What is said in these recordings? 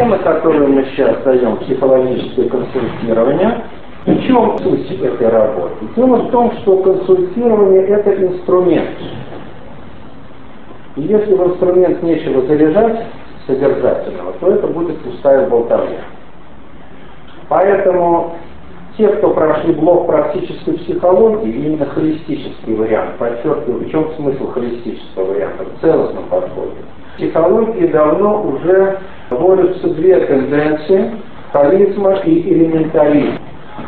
тема, которую мы сейчас даем, психологическое консультирование. В чем суть этой работы? Дело в том, что консультирование – это инструмент. И если в инструмент нечего заряжать содержательного, то это будет пустая болтовня. Поэтому те, кто прошли блок практической психологии, именно холистический вариант, подчеркиваю, в чем смысл холистического варианта, в целостном подходе. Психологии давно уже борются две тенденции – харизма и элементаризм.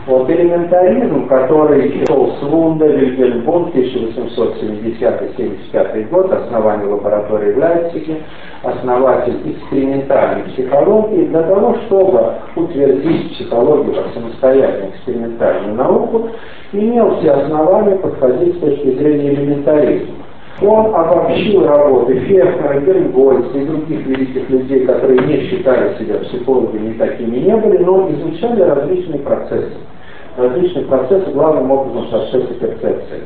Вот элементаризм, который шел с Лунда, Вильгельмбон, 1870-75 год, основание лаборатории в Лейпциге, основатель экспериментальной психологии, для того, чтобы утвердить психологию как самостоятельную экспериментальную науку, имел все основания подходить с точки зрения элементаризма. Он обобщил работы Фехнера, Гельмгольца и других великих людей, которые не считали себя психологами и такими не были, но изучали различные процессы. Различные процессы главным образом процессы перцепции.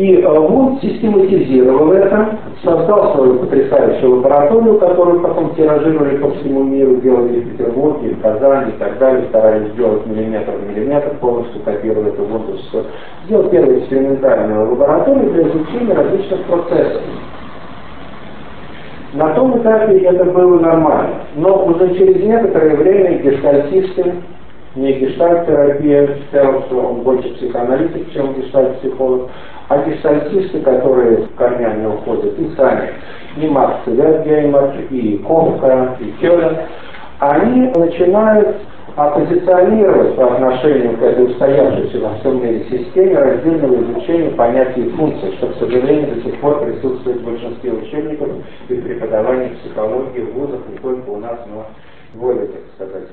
И э, систематизировал это, создал свою потрясающую лабораторию, которую потом тиражировали по всему миру, делали в Петербурге, в Казани и так далее, старались сделать миллиметр в миллиметр, полностью копировали эту Windows. Сделал первую экспериментальную лабораторию для изучения различных процессов. На том этапе это было нормально, но уже через некоторое время гештальтисты, не гештальт-терапия, считал, что он больше психоаналитик, чем гештальт-психолог, а гештальтисты, которые корнями уходят и сами, и Макс Вергеймер, и Ковка, и Кёлен, они начинают оппозиционировать по отношению к этой устоявшейся во всем мире системе раздельного изучения понятий и функций, что, к сожалению, до сих пор присутствует в большинстве учебников и преподавания психологии в вузах не только у нас, но более, так сказать,